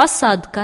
посадка.